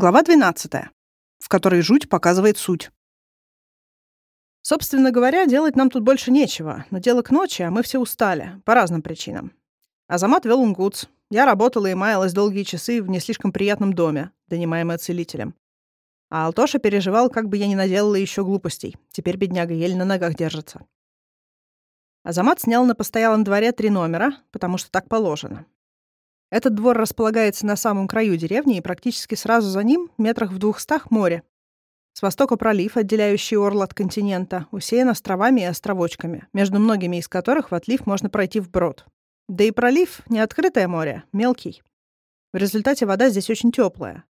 Глава 12, в которой жуть показывает суть. Собственно говоря, делать нам тут больше нечего, но дело к ночи, а мы все устали, по разным причинам. Азамат вел унгутс. Я работала и маялась долгие часы в не слишком приятном доме, донимаемая целителем. А Алтоша переживал, как бы я не наделала еще глупостей. Теперь бедняга еле на ногах держится. Азамат снял на постоялом дворе три номера, потому что так положено. Этот двор располагается на самом краю деревни, и практически сразу за ним, метрах в двухстах, море. С востока пролив, отделяющий Орл от континента, усеян островами и островочками, между многими из которых в отлив можно пройти вброд. Да и пролив — не открытое море, мелкий. В результате вода здесь очень теплая.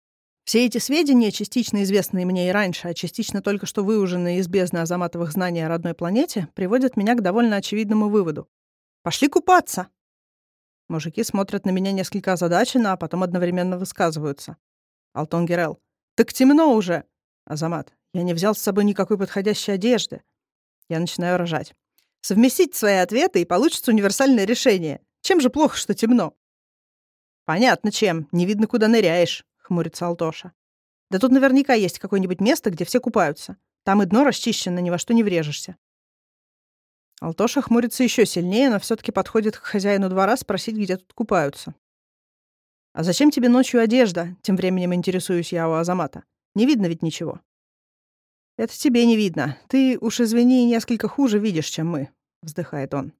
Все эти сведения, частично известные мне и раньше, а частично только что выуженные из бездны азаматовых знаний о родной планете, приводят меня к довольно очевидному выводу. «Пошли купаться!» Мужики смотрят на меня несколько озадаченно, а потом одновременно высказываются. Алтон Герел. «Так темно уже!» Азамат. «Я не взял с собой никакой подходящей одежды». Я начинаю рожать. Совместить свои ответы, и получится универсальное решение. Чем же плохо, что темно? Понятно, чем. Не видно, куда ныряешь хмурится Алтоша. Да тут наверняка есть какое-нибудь место, где все купаются. Там и дно расчищено, ни во что не врежешься. Алтоша хмурится еще сильнее, но все таки подходит к хозяину двора спросить, где тут купаются. «А зачем тебе ночью одежда?» — тем временем интересуюсь я у Азамата. «Не видно ведь ничего». «Это тебе не видно. Ты, уж извини, несколько хуже видишь, чем мы», — вздыхает он.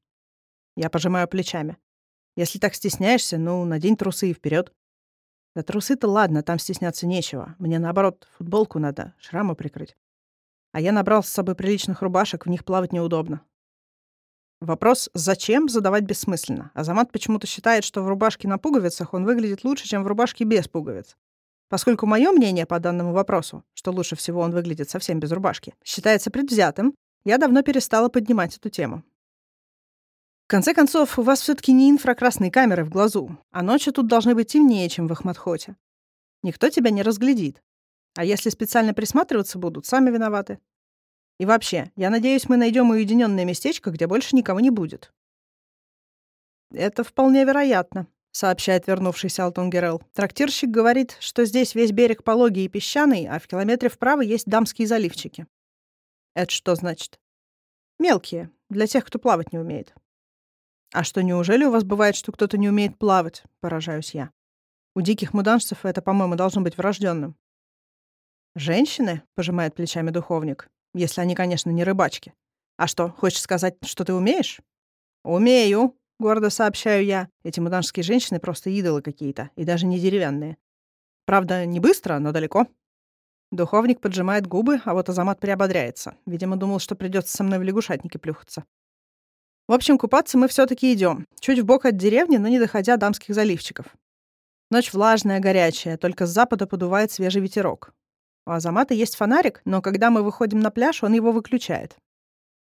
Я пожимаю плечами. «Если так стесняешься, ну, надень трусы и вперед. Да трусы-то ладно, там стесняться нечего. Мне, наоборот, футболку надо, шрамы прикрыть. А я набрал с собой приличных рубашек, в них плавать неудобно. Вопрос «зачем?» задавать бессмысленно. Азамат почему-то считает, что в рубашке на пуговицах он выглядит лучше, чем в рубашке без пуговиц. Поскольку мое мнение по данному вопросу, что лучше всего он выглядит совсем без рубашки, считается предвзятым, я давно перестала поднимать эту тему конце концов, у вас все таки не инфракрасные камеры в глазу, а ночью тут должны быть темнее, чем в Ахматхоте. Никто тебя не разглядит. А если специально присматриваться будут, сами виноваты. И вообще, я надеюсь, мы найдем уединенное местечко, где больше никого не будет. Это вполне вероятно, сообщает вернувшийся Алтон Герел. Трактирщик говорит, что здесь весь берег пологий и песчаный, а в километре вправо есть дамские заливчики. Это что значит? Мелкие, для тех, кто плавать не умеет. «А что, неужели у вас бывает, что кто-то не умеет плавать?» — поражаюсь я. У диких муданцев это, по-моему, должно быть врожденным. «Женщины?» — пожимает плечами духовник. «Если они, конечно, не рыбачки. А что, хочешь сказать, что ты умеешь?» «Умею», — гордо сообщаю я. Эти муданские женщины просто идолы какие-то, и даже не деревянные. Правда, не быстро, но далеко. Духовник поджимает губы, а вот Азамат приободряется. Видимо, думал, что придется со мной в лягушатнике плюхаться. В общем, купаться мы все таки идем, чуть в бок от деревни, но не доходя дамских заливчиков. Ночь влажная, горячая, только с запада подувает свежий ветерок. У Азамата есть фонарик, но когда мы выходим на пляж, он его выключает.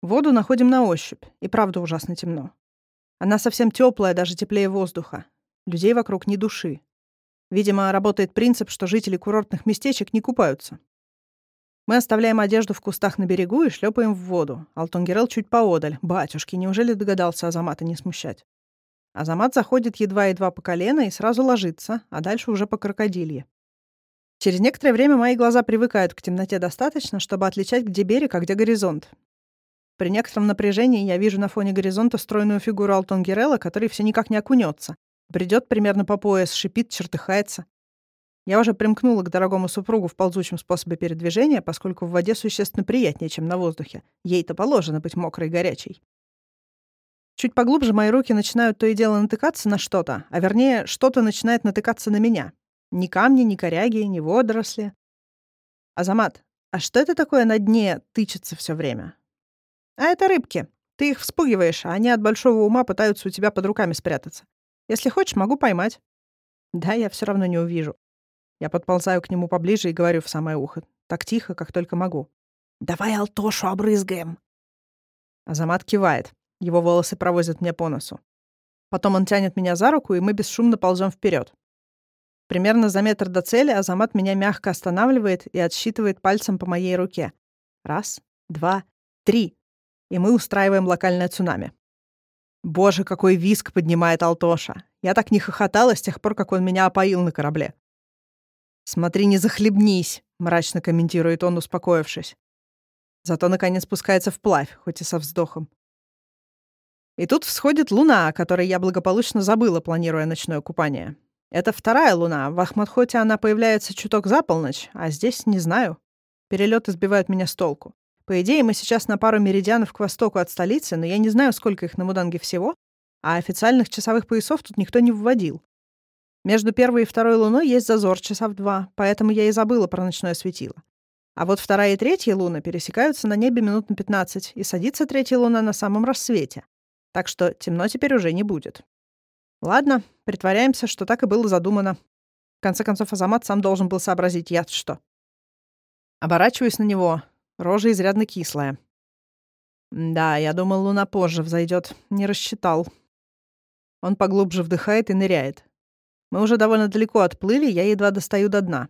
Воду находим на ощупь, и правда ужасно темно. Она совсем теплая, даже теплее воздуха. Людей вокруг ни души. Видимо, работает принцип, что жители курортных местечек не купаются. Мы оставляем одежду в кустах на берегу и шлепаем в воду. Алтонгерел чуть поодаль. Батюшки, неужели догадался Азамата не смущать? Азамат заходит едва-едва по колено и сразу ложится, а дальше уже по крокодилье. Через некоторое время мои глаза привыкают к темноте достаточно, чтобы отличать, где берег, а где горизонт. При некотором напряжении я вижу на фоне горизонта стройную фигуру Алтонгерела, который все никак не окунется. Бредет примерно по пояс, шипит, чертыхается. Я уже примкнула к дорогому супругу в ползучем способе передвижения, поскольку в воде существенно приятнее, чем на воздухе. Ей-то положено быть мокрой и горячей. Чуть поглубже мои руки начинают то и дело натыкаться на что-то, а вернее, что-то начинает натыкаться на меня. Ни камни, ни коряги, ни водоросли. Азамат, а что это такое на дне тычется все время? А это рыбки. Ты их вспугиваешь, а они от большого ума пытаются у тебя под руками спрятаться. Если хочешь, могу поймать. Да, я все равно не увижу. Я подползаю к нему поближе и говорю в самое ухо. Так тихо, как только могу. «Давай Алтошу обрызгаем!» Азамат кивает. Его волосы провозят мне по носу. Потом он тянет меня за руку, и мы бесшумно ползем вперед. Примерно за метр до цели Азамат меня мягко останавливает и отсчитывает пальцем по моей руке. Раз, два, три. И мы устраиваем локальное цунами. Боже, какой виск поднимает Алтоша. Я так не хохотала с тех пор, как он меня опоил на корабле. «Смотри, не захлебнись», — мрачно комментирует он, успокоившись. Зато, наконец, спускается вплавь, хоть и со вздохом. И тут всходит луна, о которой я благополучно забыла, планируя ночное купание. Это вторая луна. В Ахмадхоте она появляется чуток за полночь, а здесь не знаю. Перелеты сбивают меня с толку. По идее, мы сейчас на пару меридианов к востоку от столицы, но я не знаю, сколько их на Муданге всего, а официальных часовых поясов тут никто не вводил. Между первой и второй луной есть зазор часа в два, поэтому я и забыла про ночное светило. А вот вторая и третья луна пересекаются на небе минут на 15, и садится третья луна на самом рассвете. Так что темно теперь уже не будет. Ладно, притворяемся, что так и было задумано. В конце концов, Азамат сам должен был сообразить я что. Оборачиваюсь на него. Рожа изрядно кислая. Да, я думал, луна позже взойдет. Не рассчитал. Он поглубже вдыхает и ныряет. Мы уже довольно далеко отплыли, я едва достаю до дна.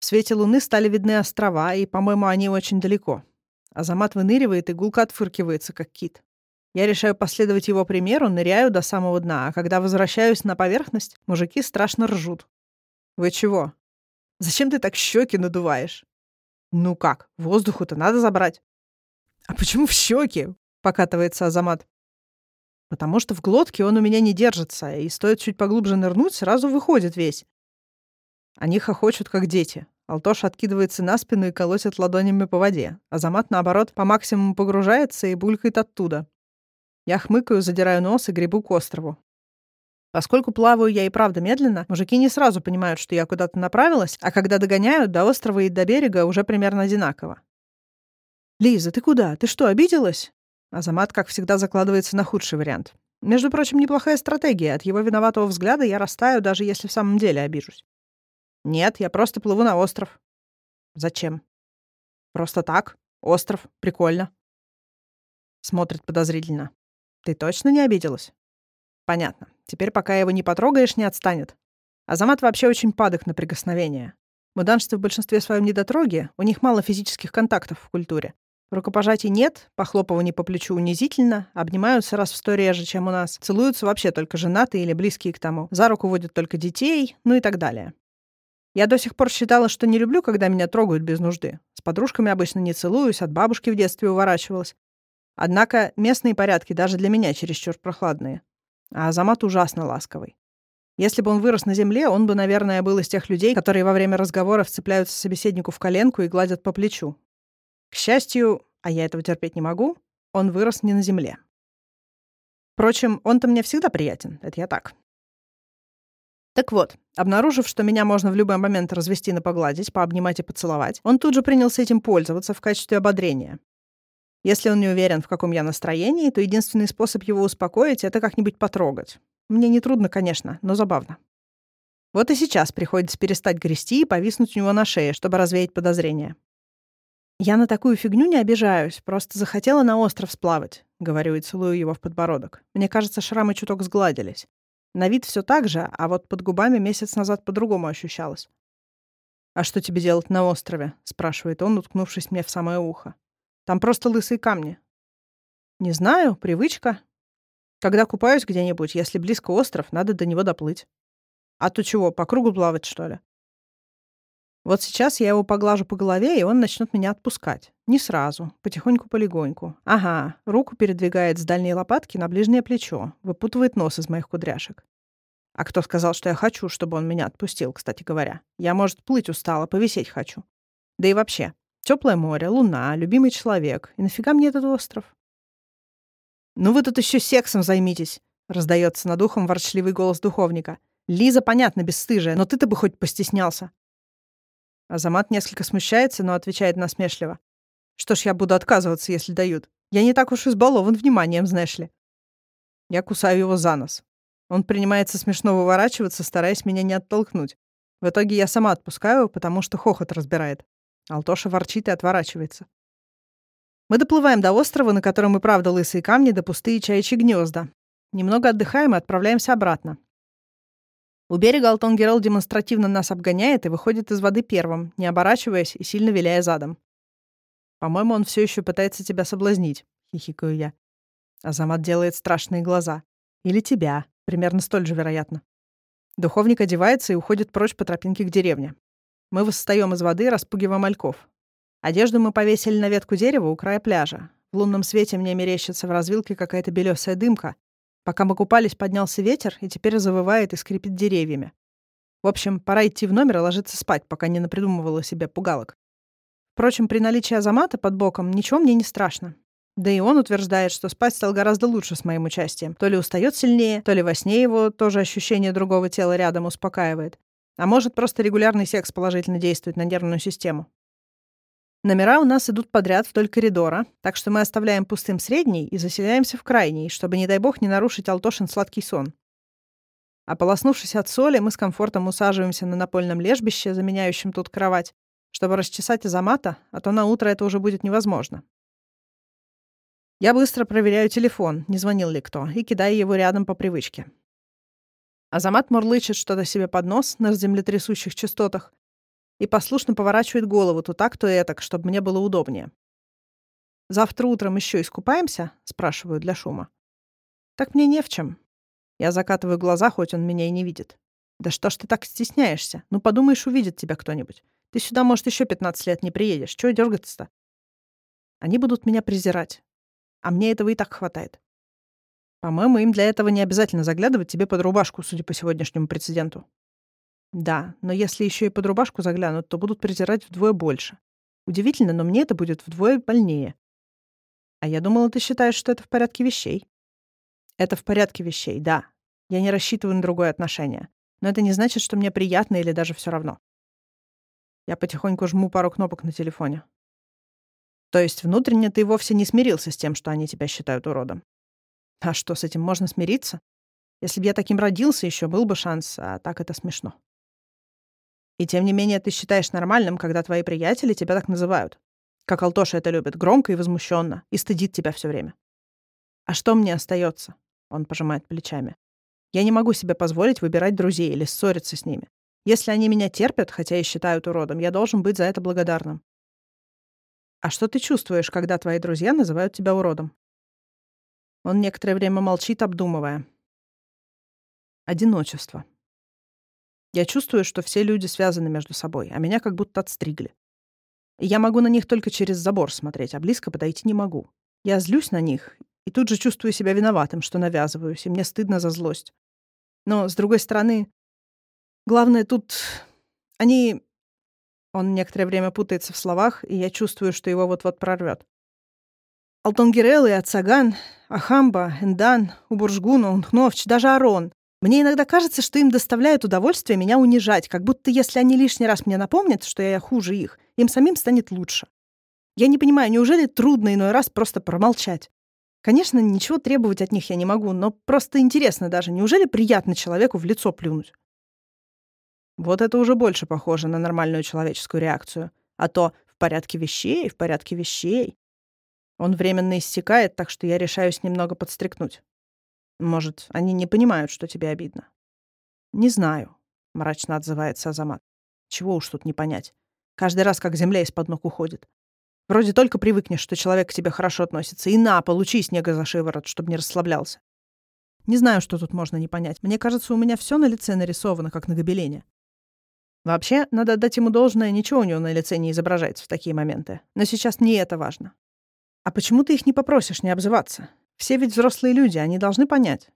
В свете луны стали видны острова, и, по-моему, они очень далеко. Азамат выныривает и гулко отфыркивается, как кит. Я решаю последовать его примеру, ныряю до самого дна, а когда возвращаюсь на поверхность, мужики страшно ржут. «Вы чего? Зачем ты так щеки надуваешь?» «Ну как, воздуху-то надо забрать». «А почему в щеки?» — покатывается Азамат. «Потому что в глотке он у меня не держится, и стоит чуть поглубже нырнуть, сразу выходит весь. Они хохочут, как дети. Алтош откидывается на спину и колотит ладонями по воде. Азамат, наоборот, по максимуму погружается и булькает оттуда. Я хмыкаю, задираю нос и гребу к острову. Поскольку плаваю я и правда медленно, мужики не сразу понимают, что я куда-то направилась, а когда догоняют, до острова и до берега уже примерно одинаково. «Лиза, ты куда? Ты что, обиделась?» Азамат, как всегда, закладывается на худший вариант. Между прочим, неплохая стратегия. От его виноватого взгляда я растаю, даже если в самом деле обижусь. Нет, я просто плыву на остров. Зачем? Просто так. Остров. Прикольно. Смотрит подозрительно. Ты точно не обиделась? Понятно. Теперь, пока его не потрогаешь, не отстанет. Азамат вообще очень падок на прикосновение. Муданшцы в большинстве своем недотроги, у них мало физических контактов в культуре. Рукопожатий нет, похлопываний по плечу унизительно, обнимаются раз в сто реже, чем у нас, целуются вообще только женатые или близкие к тому, за руку водят только детей, ну и так далее. Я до сих пор считала, что не люблю, когда меня трогают без нужды. С подружками обычно не целуюсь, от бабушки в детстве уворачивалась. Однако местные порядки даже для меня чересчур прохладные. А Азамат ужасно ласковый. Если бы он вырос на земле, он бы, наверное, был из тех людей, которые во время разговоров цепляются собеседнику в коленку и гладят по плечу. К счастью, а я этого терпеть не могу, он вырос не на земле. Впрочем, он-то мне всегда приятен, это я так. Так вот, обнаружив, что меня можно в любой момент развести на погладить, пообнимать и поцеловать, он тут же принялся этим пользоваться в качестве ободрения. Если он не уверен, в каком я настроении, то единственный способ его успокоить — это как-нибудь потрогать. Мне не трудно, конечно, но забавно. Вот и сейчас приходится перестать грести и повиснуть у него на шее, чтобы развеять подозрения. «Я на такую фигню не обижаюсь, просто захотела на остров сплавать», — говорю и целую его в подбородок. Мне кажется, шрамы чуток сгладились. На вид все так же, а вот под губами месяц назад по-другому ощущалось. «А что тебе делать на острове?» — спрашивает он, уткнувшись мне в самое ухо. «Там просто лысые камни». «Не знаю, привычка. Когда купаюсь где-нибудь, если близко остров, надо до него доплыть. А то чего, по кругу плавать, что ли?» Вот сейчас я его поглажу по голове, и он начнет меня отпускать. Не сразу, потихоньку-полегоньку. Ага, руку передвигает с дальней лопатки на ближнее плечо, выпутывает нос из моих кудряшек. А кто сказал, что я хочу, чтобы он меня отпустил, кстати говоря? Я, может, плыть устала, повисеть хочу. Да и вообще, теплое море, луна, любимый человек. И нафига мне этот остров? «Ну вы тут еще сексом займитесь!» — раздается над ухом ворчливый голос духовника. «Лиза, понятно, бесстыжая, но ты-то бы хоть постеснялся!» Азамат несколько смущается, но отвечает насмешливо. «Что ж я буду отказываться, если дают? Я не так уж избалован вниманием, знаешь ли». Я кусаю его за нос. Он принимается смешно выворачиваться, стараясь меня не оттолкнуть. В итоге я сама отпускаю, потому что хохот разбирает. Алтоша ворчит и отворачивается. Мы доплываем до острова, на котором и правда лысые камни да пустые чаячьи гнезда. Немного отдыхаем и отправляемся обратно. У берега Алтон Герал демонстративно нас обгоняет и выходит из воды первым, не оборачиваясь и сильно виляя задом. «По-моему, он все еще пытается тебя соблазнить», — хихикаю я. Азамат делает страшные глаза. «Или тебя. Примерно столь же вероятно». Духовник одевается и уходит прочь по тропинке к деревне. Мы восстаем из воды, распугивая мальков. Одежду мы повесили на ветку дерева у края пляжа. В лунном свете мне мерещится в развилке какая-то белесая дымка. Пока мы купались, поднялся ветер, и теперь завывает и скрипит деревьями. В общем, пора идти в номер и ложиться спать, пока не напридумывала себе пугалок. Впрочем, при наличии Азамата под боком ничего мне не страшно. Да и он утверждает, что спать стал гораздо лучше с моим участием. То ли устает сильнее, то ли во сне его тоже ощущение другого тела рядом успокаивает. А может, просто регулярный секс положительно действует на нервную систему. Номера у нас идут подряд вдоль коридора, так что мы оставляем пустым средний и заселяемся в крайний, чтобы, не дай бог, не нарушить Алтошин сладкий сон. Ополоснувшись от соли, мы с комфортом усаживаемся на напольном лежбище, заменяющем тут кровать, чтобы расчесать Азамата, а то на утро это уже будет невозможно. Я быстро проверяю телефон, не звонил ли кто, и кидаю его рядом по привычке. Азамат мурлычет что-то себе под нос на землетрясущих частотах и послушно поворачивает голову то так, то этак, чтобы мне было удобнее. «Завтра утром еще искупаемся?» — спрашиваю для шума. «Так мне не в чем». Я закатываю глаза, хоть он меня и не видит. «Да что ж ты так стесняешься? Ну, подумаешь, увидит тебя кто-нибудь. Ты сюда, может, еще 15 лет не приедешь. Чего дергаться-то? Они будут меня презирать. А мне этого и так хватает. По-моему, им для этого не обязательно заглядывать тебе под рубашку, судя по сегодняшнему прецеденту. Да, но если еще и под рубашку заглянут, то будут презирать вдвое больше. Удивительно, но мне это будет вдвое больнее. А я думала, ты считаешь, что это в порядке вещей. Это в порядке вещей, да. Я не рассчитываю на другое отношение. Но это не значит, что мне приятно или даже все равно. Я потихоньку жму пару кнопок на телефоне. То есть внутренне ты вовсе не смирился с тем, что они тебя считают уродом. А что, с этим можно смириться? Если бы я таким родился, еще был бы шанс, а так это смешно. И тем не менее ты считаешь нормальным, когда твои приятели тебя так называют. Как Алтоша это любит, громко и возмущенно, и стыдит тебя все время. А что мне остается? Он пожимает плечами. Я не могу себе позволить выбирать друзей или ссориться с ними. Если они меня терпят, хотя и считают уродом, я должен быть за это благодарным. А что ты чувствуешь, когда твои друзья называют тебя уродом? Он некоторое время молчит, обдумывая. Одиночество. Я чувствую, что все люди связаны между собой, а меня как будто отстригли. я могу на них только через забор смотреть, а близко подойти не могу. Я злюсь на них и тут же чувствую себя виноватым, что навязываюсь, и мне стыдно за злость. Но, с другой стороны, главное тут... Они он некоторое время путается в словах, и я чувствую, что его вот-вот прорвет. Алтонгирел и Ацаган, Ахамба, Эндан, Убуржгуну, Унхновч, даже Арон. Мне иногда кажется, что им доставляет удовольствие меня унижать, как будто если они лишний раз мне напомнят, что я хуже их, им самим станет лучше. Я не понимаю, неужели трудно иной раз просто промолчать? Конечно, ничего требовать от них я не могу, но просто интересно даже, неужели приятно человеку в лицо плюнуть? Вот это уже больше похоже на нормальную человеческую реакцию. А то в порядке вещей, в порядке вещей. Он временно иссякает, так что я решаюсь немного подстрекнуть. Может, они не понимают, что тебе обидно? Не знаю, мрачно отзывается Азамат. Чего уж тут не понять. Каждый раз, как земля из-под ног уходит. Вроде только привыкнешь, что человек к тебе хорошо относится. И на, получи снега за шиворот, чтобы не расслаблялся. Не знаю, что тут можно не понять. Мне кажется, у меня все на лице нарисовано, как на гобелене. Вообще, надо отдать ему должное, ничего у него на лице не изображается в такие моменты. Но сейчас не это важно. А почему ты их не попросишь не обзываться? Все ведь взрослые люди, они должны понять.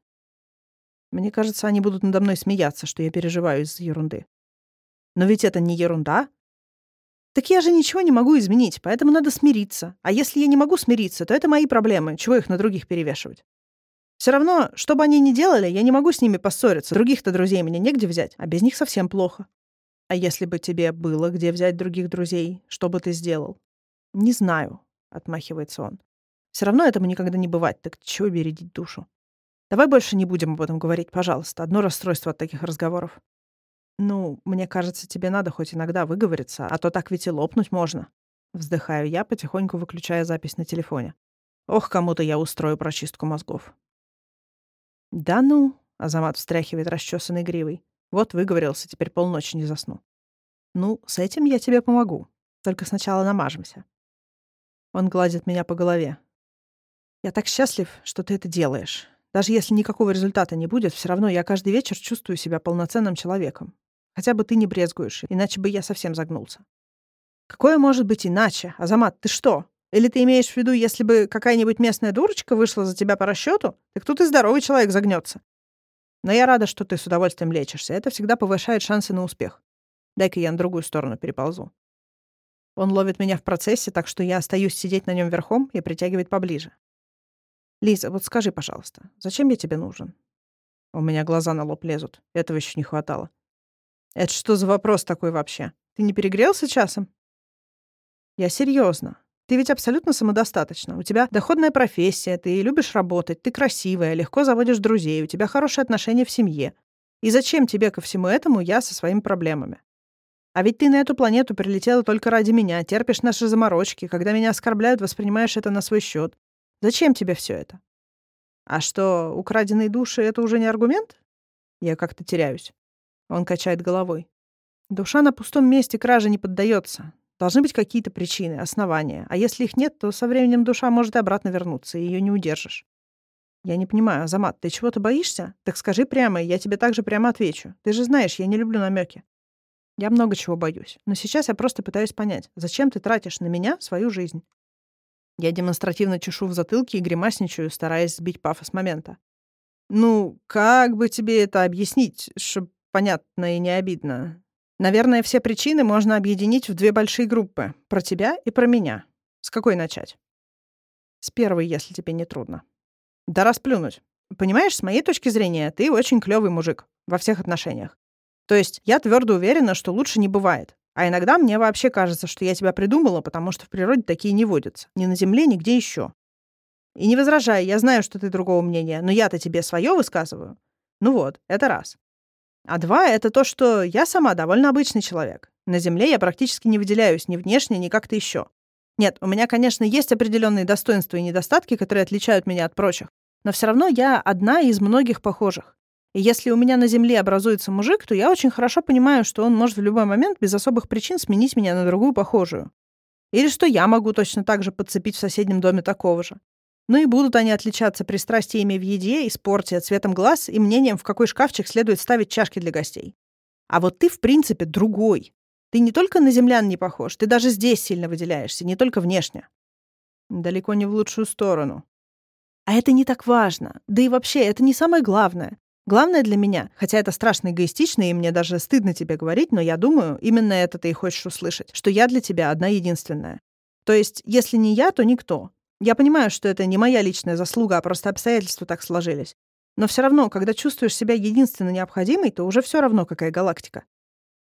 Мне кажется, они будут надо мной смеяться, что я переживаю из-за ерунды. Но ведь это не ерунда. Так я же ничего не могу изменить, поэтому надо смириться. А если я не могу смириться, то это мои проблемы. Чего их на других перевешивать? Все равно, что бы они ни делали, я не могу с ними поссориться. Других-то друзей мне негде взять, а без них совсем плохо. А если бы тебе было где взять других друзей, что бы ты сделал? Не знаю, отмахивается он. Все равно этому никогда не бывать, так чего бередить душу? Давай больше не будем об этом говорить, пожалуйста. Одно расстройство от таких разговоров. Ну, мне кажется, тебе надо хоть иногда выговориться, а то так ведь и лопнуть можно. Вздыхаю я, потихоньку выключая запись на телефоне. Ох, кому-то я устрою прочистку мозгов. Да ну, Азамат встряхивает расчесанной гривой. Вот выговорился, теперь полночи не засну. Ну, с этим я тебе помогу. Только сначала намажемся. Он гладит меня по голове. Я так счастлив, что ты это делаешь. Даже если никакого результата не будет, все равно я каждый вечер чувствую себя полноценным человеком. Хотя бы ты не брезгуешь, иначе бы я совсем загнулся. Какое может быть иначе? Азамат, ты что? Или ты имеешь в виду, если бы какая-нибудь местная дурочка вышла за тебя по расчету, так тут и здоровый человек загнется. Но я рада, что ты с удовольствием лечишься. Это всегда повышает шансы на успех. Дай-ка я на другую сторону переползу. Он ловит меня в процессе, так что я остаюсь сидеть на нем верхом и притягивает поближе. Лиза, вот скажи, пожалуйста, зачем я тебе нужен? У меня глаза на лоб лезут. Этого еще не хватало. Это что за вопрос такой вообще? Ты не перегрелся часом? Я серьезно. Ты ведь абсолютно самодостаточна. У тебя доходная профессия, ты любишь работать, ты красивая, легко заводишь друзей, у тебя хорошие отношения в семье. И зачем тебе ко всему этому я со своими проблемами? А ведь ты на эту планету прилетела только ради меня, терпишь наши заморочки, когда меня оскорбляют, воспринимаешь это на свой счет. Зачем тебе все это? А что, украденные души — это уже не аргумент? Я как-то теряюсь. Он качает головой. Душа на пустом месте кражи не поддается. Должны быть какие-то причины, основания. А если их нет, то со временем душа может обратно вернуться, и ее не удержишь. Я не понимаю, Азамат, ты чего-то боишься? Так скажи прямо, и я тебе также прямо отвечу. Ты же знаешь, я не люблю намеки. Я много чего боюсь. Но сейчас я просто пытаюсь понять, зачем ты тратишь на меня свою жизнь? Я демонстративно чешу в затылке и гримасничаю, стараясь сбить пафос момента. Ну, как бы тебе это объяснить, чтобы понятно и не обидно? Наверное, все причины можно объединить в две большие группы. Про тебя и про меня. С какой начать? С первой, если тебе не трудно. Да расплюнуть. Понимаешь, с моей точки зрения, ты очень клевый мужик во всех отношениях. То есть я твердо уверена, что лучше не бывает. А иногда мне вообще кажется, что я тебя придумала, потому что в природе такие не водятся. Ни на Земле, ни где еще. И не возражай, я знаю, что ты другого мнения, но я-то тебе свое высказываю. Ну вот, это раз. А два — это то, что я сама довольно обычный человек. На Земле я практически не выделяюсь ни внешне, ни как-то еще. Нет, у меня, конечно, есть определенные достоинства и недостатки, которые отличают меня от прочих. Но все равно я одна из многих похожих. И если у меня на Земле образуется мужик, то я очень хорошо понимаю, что он может в любой момент без особых причин сменить меня на другую похожую. Или что я могу точно так же подцепить в соседнем доме такого же. Ну и будут они отличаться пристрастиями в еде и спорте, цветом глаз и мнением, в какой шкафчик следует ставить чашки для гостей. А вот ты, в принципе, другой. Ты не только на землян не похож, ты даже здесь сильно выделяешься, не только внешне. Далеко не в лучшую сторону. А это не так важно. Да и вообще, это не самое главное. Главное для меня, хотя это страшно эгоистично, и мне даже стыдно тебе говорить, но я думаю, именно это ты и хочешь услышать, что я для тебя одна единственная. То есть, если не я, то никто. Я понимаю, что это не моя личная заслуга, а просто обстоятельства так сложились. Но все равно, когда чувствуешь себя единственно необходимой, то уже все равно, какая галактика.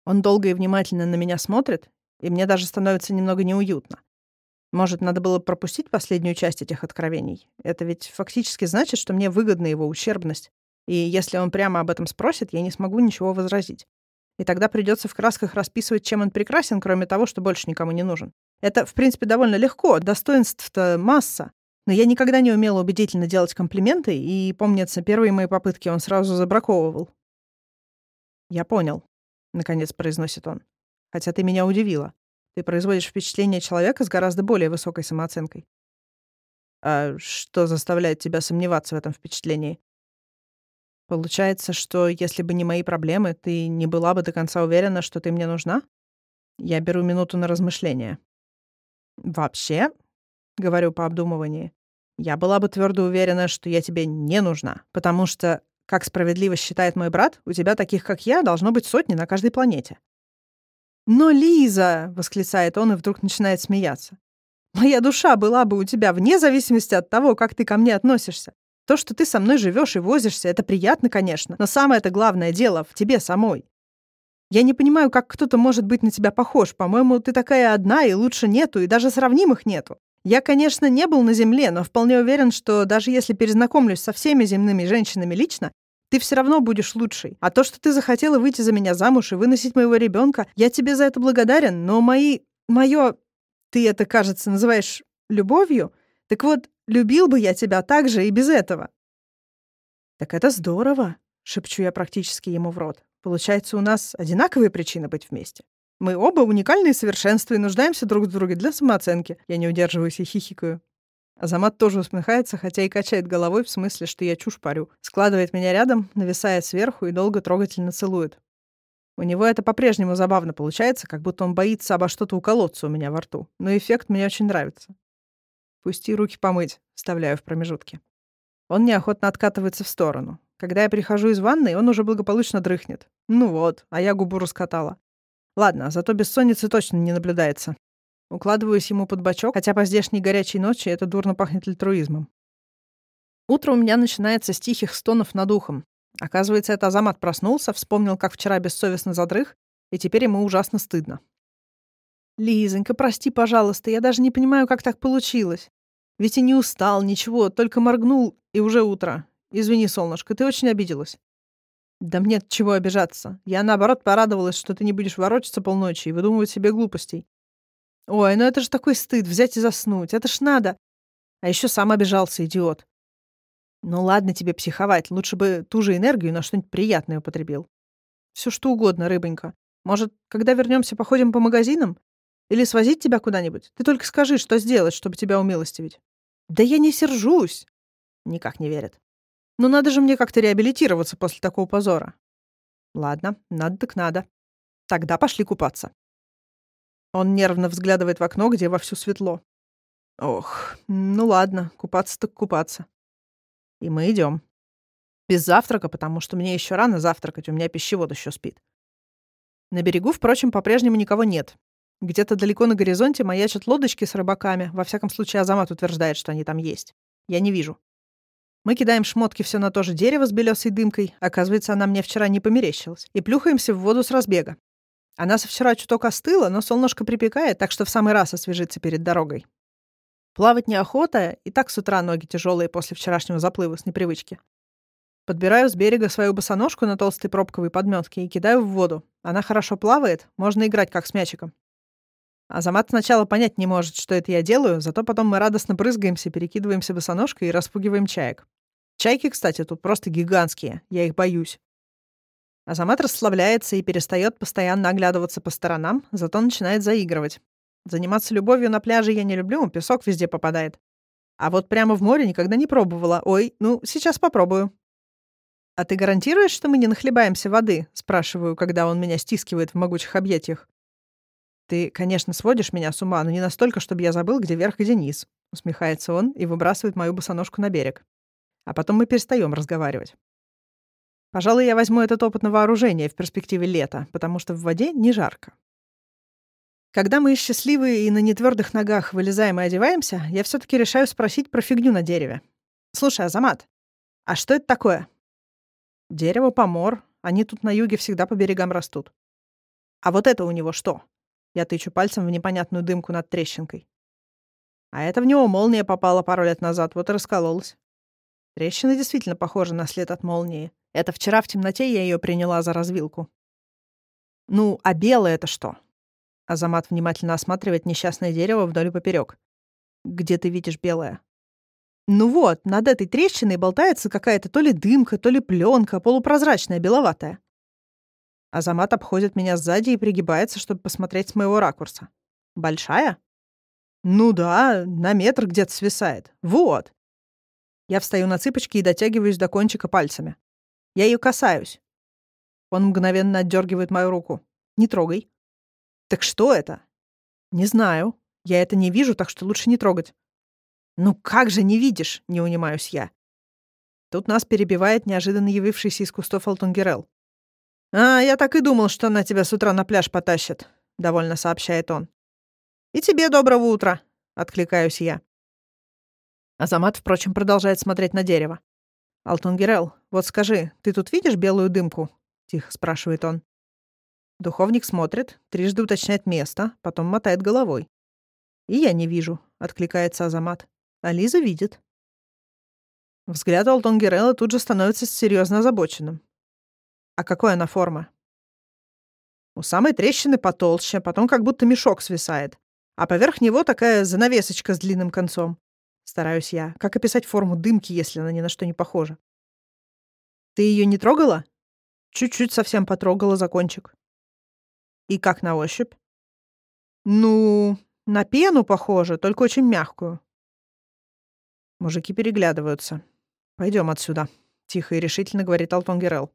Он долго и внимательно на меня смотрит, и мне даже становится немного неуютно. Может, надо было пропустить последнюю часть этих откровений? Это ведь фактически значит, что мне выгодна его ущербность. И если он прямо об этом спросит, я не смогу ничего возразить. И тогда придется в красках расписывать, чем он прекрасен, кроме того, что больше никому не нужен. Это, в принципе, довольно легко, достоинств-то масса. Но я никогда не умела убедительно делать комплименты, и, помнится, первые мои попытки он сразу забраковывал. «Я понял», — наконец произносит он. «Хотя ты меня удивила. Ты производишь впечатление человека с гораздо более высокой самооценкой». «А что заставляет тебя сомневаться в этом впечатлении?» «Получается, что если бы не мои проблемы, ты не была бы до конца уверена, что ты мне нужна?» Я беру минуту на размышление. Вообще, говорю по обдумывании, я была бы твердо уверена, что я тебе не нужна, потому что, как справедливо считает мой брат, у тебя таких, как я, должно быть сотни на каждой планете. «Но, Лиза!» — восклицает он и вдруг начинает смеяться. «Моя душа была бы у тебя вне зависимости от того, как ты ко мне относишься. То, что ты со мной живешь и возишься, это приятно, конечно, но самое это главное дело в тебе самой. Я не понимаю, как кто-то может быть на тебя похож. По-моему, ты такая одна, и лучше нету, и даже сравнимых нету. Я, конечно, не был на Земле, но вполне уверен, что даже если перезнакомлюсь со всеми земными женщинами лично, ты все равно будешь лучшей. А то, что ты захотела выйти за меня замуж и выносить моего ребенка, я тебе за это благодарен, но мои... мое... Ты это, кажется, называешь любовью? Так вот, любил бы я тебя так же и без этого. Так это здорово, шепчу я практически ему в рот. Получается, у нас одинаковые причины быть вместе. Мы оба уникальные совершенства и нуждаемся друг в друге для самооценки. Я не удерживаюсь и хихикаю. Азамат тоже усмехается, хотя и качает головой в смысле, что я чушь парю. Складывает меня рядом, нависает сверху и долго трогательно целует. У него это по-прежнему забавно получается, как будто он боится обо что-то уколоться у меня во рту. Но эффект мне очень нравится. «Пусти руки помыть», — вставляю в промежутки. Он неохотно откатывается в сторону. Когда я прихожу из ванной, он уже благополучно дрыхнет. Ну вот, а я губу раскатала. Ладно, зато бессонницы точно не наблюдается. Укладываюсь ему под бочок, хотя по здешней горячей ночи это дурно пахнет альтруизмом. Утро у меня начинается с тихих стонов над ухом. Оказывается, это Азамат проснулся, вспомнил, как вчера бессовестно задрых, и теперь ему ужасно стыдно. «Лизонька, прости, пожалуйста, я даже не понимаю, как так получилось. Ведь и не устал, ничего, только моргнул, и уже утро. Извини, солнышко, ты очень обиделась». «Да мне от чего обижаться. Я, наоборот, порадовалась, что ты не будешь ворочаться полночи и выдумывать себе глупостей. Ой, ну это же такой стыд, взять и заснуть. Это ж надо. А еще сам обижался, идиот. Ну ладно тебе психовать, лучше бы ту же энергию на что-нибудь приятное употребил. Все что угодно, рыбонька. Может, когда вернемся, походим по магазинам? Или свозить тебя куда-нибудь? Ты только скажи, что сделать, чтобы тебя умилостивить. Да я не сержусь. Никак не верит. Ну надо же мне как-то реабилитироваться после такого позора. Ладно, надо так надо. Тогда пошли купаться. Он нервно взглядывает в окно, где вовсю светло. Ох, ну ладно, купаться так купаться. И мы идем. Без завтрака, потому что мне еще рано завтракать, у меня пищевод еще спит. На берегу, впрочем, по-прежнему никого нет. Где-то далеко на горизонте маячат лодочки с рыбаками. Во всяком случае, Азамат утверждает, что они там есть. Я не вижу. Мы кидаем шмотки все на то же дерево с белесой дымкой. Оказывается, она мне вчера не померещилась. И плюхаемся в воду с разбега. Она со вчера чуток остыла, но солнышко припекает, так что в самый раз освежится перед дорогой. Плавать неохота, и так с утра ноги тяжелые после вчерашнего заплыва с непривычки. Подбираю с берега свою босоножку на толстой пробковой подметке и кидаю в воду. Она хорошо плавает, можно играть как с мячиком. Азамат сначала понять не может, что это я делаю, зато потом мы радостно брызгаемся, перекидываемся босоножкой и распугиваем чаек. Чайки, кстати, тут просто гигантские, я их боюсь. Азамат расслабляется и перестает постоянно оглядываться по сторонам, зато начинает заигрывать. Заниматься любовью на пляже я не люблю, песок везде попадает. А вот прямо в море никогда не пробовала. Ой, ну, сейчас попробую. «А ты гарантируешь, что мы не нахлебаемся воды?» — спрашиваю, когда он меня стискивает в могучих объятиях. «Ты, конечно, сводишь меня с ума, но не настолько, чтобы я забыл, где верх, где низ», — усмехается он и выбрасывает мою босоножку на берег. А потом мы перестаем разговаривать. Пожалуй, я возьму этот опыт на вооружение в перспективе лета, потому что в воде не жарко. Когда мы счастливые и на нетвердых ногах вылезаем и одеваемся, я все таки решаю спросить про фигню на дереве. «Слушай, Азамат, а что это такое?» «Дерево помор. Они тут на юге всегда по берегам растут». «А вот это у него что?» Я тычу пальцем в непонятную дымку над трещинкой. А это в него молния попала пару лет назад, вот и раскололась. Трещина действительно похожа на след от молнии. Это вчера в темноте я ее приняла за развилку. Ну, а белое это что? Азамат внимательно осматривает несчастное дерево вдоль и поперек. Где ты видишь белое? Ну вот, над этой трещиной болтается какая-то то ли дымка, то ли пленка, полупрозрачная, беловатая. Азамат обходит меня сзади и пригибается, чтобы посмотреть с моего ракурса. Большая? Ну да, на метр где-то свисает. Вот. Я встаю на цыпочки и дотягиваюсь до кончика пальцами. Я ее касаюсь. Он мгновенно отдергивает мою руку. Не трогай. Так что это? Не знаю. Я это не вижу, так что лучше не трогать. Ну как же не видишь? Не унимаюсь я. Тут нас перебивает неожиданно явившийся из кустов Алтунгерел. «А, я так и думал, что она тебя с утра на пляж потащит», — довольно сообщает он. «И тебе доброго утра», — откликаюсь я. Азамат, впрочем, продолжает смотреть на дерево. «Алтунгерел, вот скажи, ты тут видишь белую дымку?» — тихо спрашивает он. Духовник смотрит, трижды уточняет место, потом мотает головой. «И я не вижу», — откликается Азамат. «А Лиза видит». Взгляд Алтунгерела тут же становится серьезно озабоченным. «А какой она форма?» У самой трещины потолще, потом как будто мешок свисает, а поверх него такая занавесочка с длинным концом. Стараюсь я. Как описать форму дымки, если она ни на что не похожа? Ты ее не трогала? Чуть-чуть совсем потрогала за кончик. И как на ощупь? Ну, на пену похоже, только очень мягкую. Мужики переглядываются. Пойдем отсюда», — тихо и решительно говорит Алтон Герел.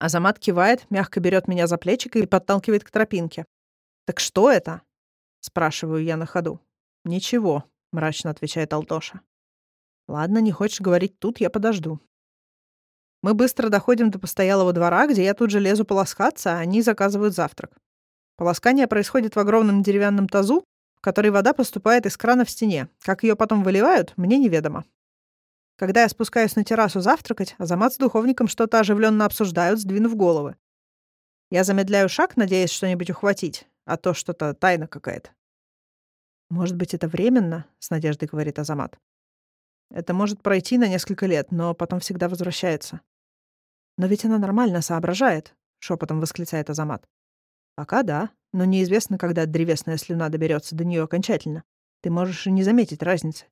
Азамат кивает, мягко берет меня за плечико и подталкивает к тропинке. «Так что это?» — спрашиваю я на ходу. «Ничего», — мрачно отвечает Алтоша. «Ладно, не хочешь говорить тут, я подожду». Мы быстро доходим до постоялого двора, где я тут же лезу полоскаться, а они заказывают завтрак. Полоскание происходит в огромном деревянном тазу, в который вода поступает из крана в стене. Как ее потом выливают, мне неведомо. Когда я спускаюсь на террасу завтракать, Азамат с духовником что-то оживленно обсуждают, сдвинув головы. Я замедляю шаг, надеясь что-нибудь ухватить, а то что-то тайна какая-то. «Может быть, это временно?» — с надеждой говорит Азамат. «Это может пройти на несколько лет, но потом всегда возвращается». «Но ведь она нормально соображает», — шепотом восклицает Азамат. «Пока да, но неизвестно, когда древесная слюна доберется до нее окончательно. Ты можешь и не заметить разницы».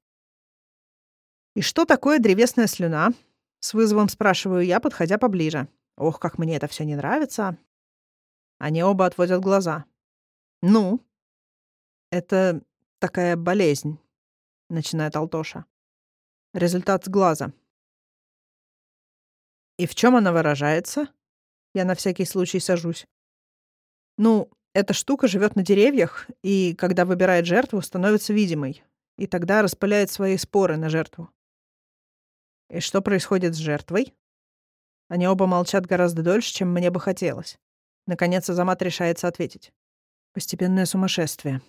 «И что такое древесная слюна?» — с вызовом спрашиваю я, подходя поближе. «Ох, как мне это все не нравится!» Они оба отводят глаза. «Ну?» «Это такая болезнь», — начинает Алтоша. «Результат глаза». «И в чем она выражается?» Я на всякий случай сажусь. «Ну, эта штука живет на деревьях, и, когда выбирает жертву, становится видимой, и тогда распыляет свои споры на жертву». «И что происходит с жертвой?» Они оба молчат гораздо дольше, чем мне бы хотелось. Наконец Азамат решается ответить. «Постепенное сумасшествие»,